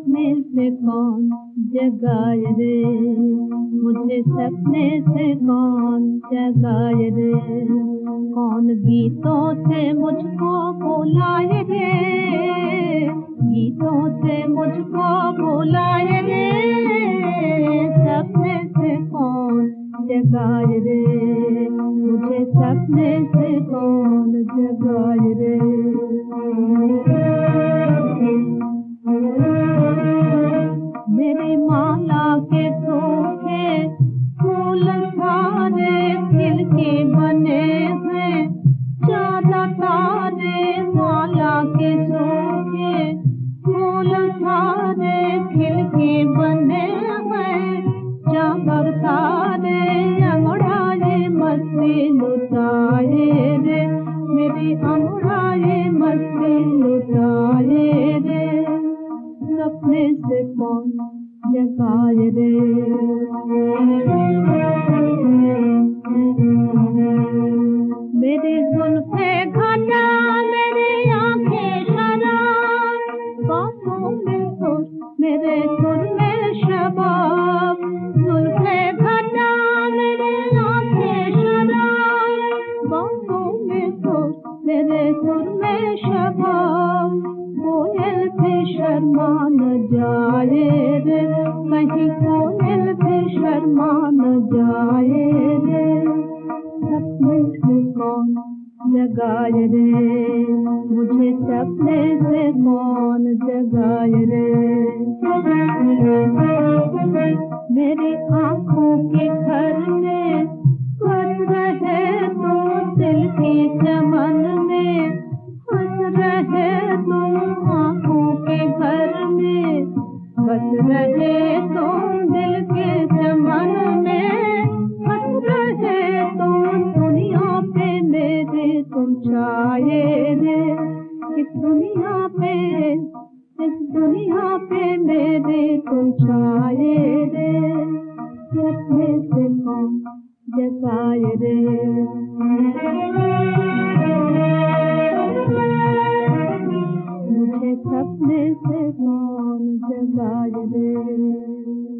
सपने से कौन जगाए रे? मुझे सपने से कौन जगाए रे? कौन गीतों से मुझको बुलाए रे? गीतों से मुझको बुलाए रे? सपने से कौन जगाए रे? मुझे सपने से कौन जगाए रे? सपने से कौन जगाए रे मेरी जुल्फे घटा मेरी आँखें शराब बातों में सुर मेरे सुर में शबाब जुल्फे घटा मेरी आँखें शराब बातों में सुर मेरे सुर में शबाब कोयल भी शर्मा न जाए रे, कहीं कोयल भी शर्मा न जाए रे। सपने से कौन जगाए रे, मुझे सपने से कौन जगाए रे। मेरी आँखों के घर में बस रहे तो दिल की बस तुम दिल के चमन में। हंस रहे तुम पे मेरे, तुम छाए रे इस पे इस पे मेरे, तुम छाए रे सपने से कौन जगाए रे? Thank you.